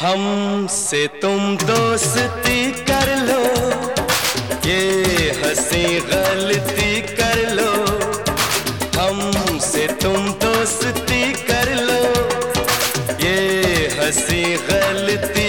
हमसे तुम दोस्ती कर लो, ये हँसी गलती कर लो। हमसे तुम दोस्ती कर लो, ये हँसी गलती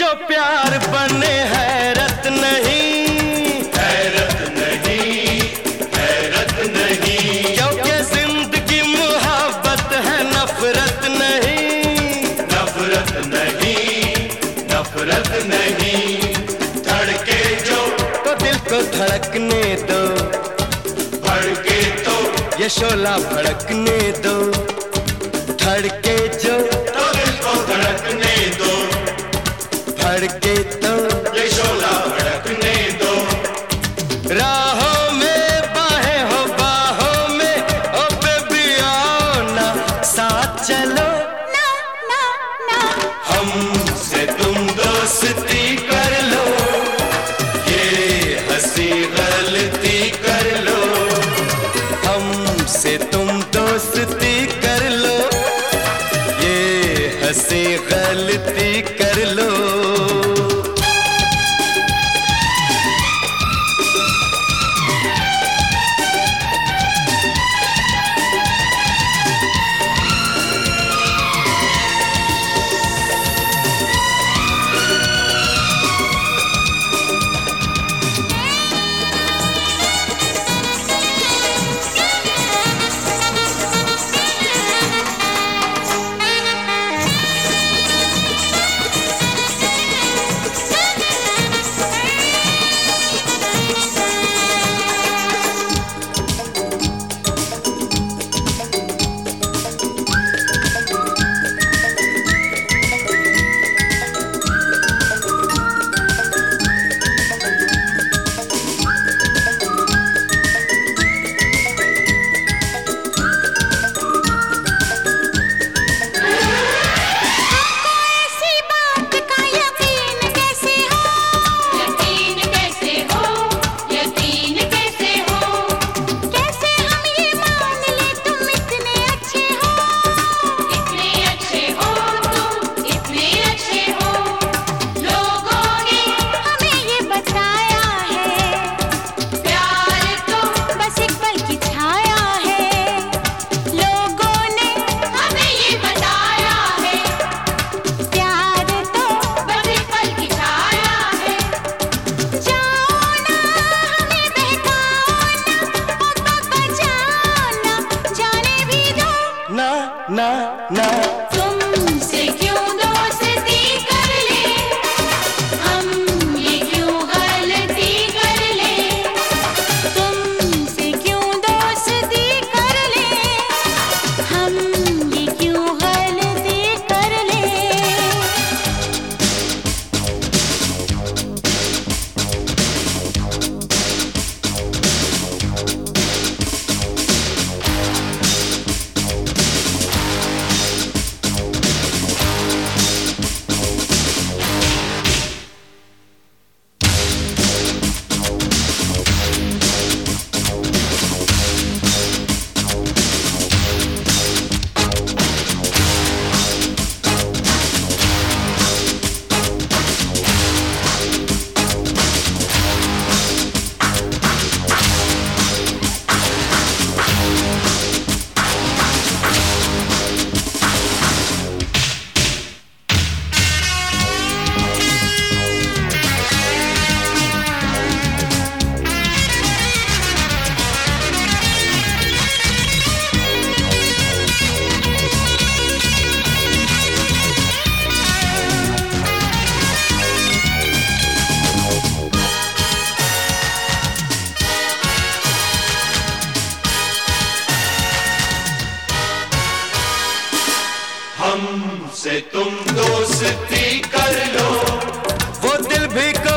जो प्यार बने हैरत नहीं। हैरत नहीं हैरत नहीं। क्योंकि ज़िंदगी मुहब्बत है नफरत नहीं। नफरत नहीं नफरत नहीं। धड़के जो तो दिल को धड़कने दो। भड़के तो। ये शोला भड़कने दो। धड़के जो। भड़के तो। ये शोला भड़कने दो राहों में बाहें हो बाहों में ओ बेबी आओ ना। साथ चलो। ना ना ना। हमसे दोस्ती कर लो। वो दिल भी कोई